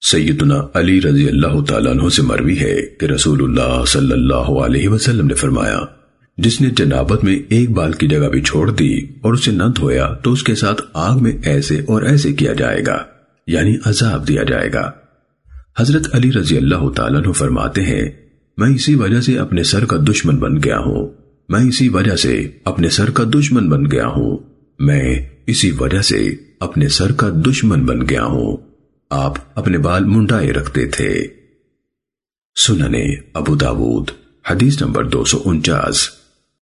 سیدنا علی رضی اللہ تعالیٰ عنہ سے مروی ہے کہ رسول اللہ صلی اللہ علیہ وسلم نے فرمایا، جس نے جنابت میں ایک بال کی جگہ بھی چھوڑ دی اور اسے نہ دھویا تو اس کے ساتھ آگ میں ایسے اور ایسے کیا جائے گا یعنی عذاب دیا جائے گا۔ حضرت علی رضی اللہ تعالیٰ عنہ فرماتے ہیں، میں اسی وجہ سے اپنے سر کا دشمن بن گیا ہوں۔ میں اسی وجہ سے اپنے سر کا دشمن بن گیا ہوں۔ میں اسی وجہ سے اپنے سر کا دشمن بن گیا ہوں۔ آپ اپنے بال منڈائے رکھتے تھے۔ سننے ابو داود حدیث نمبر دو سو انچاس۔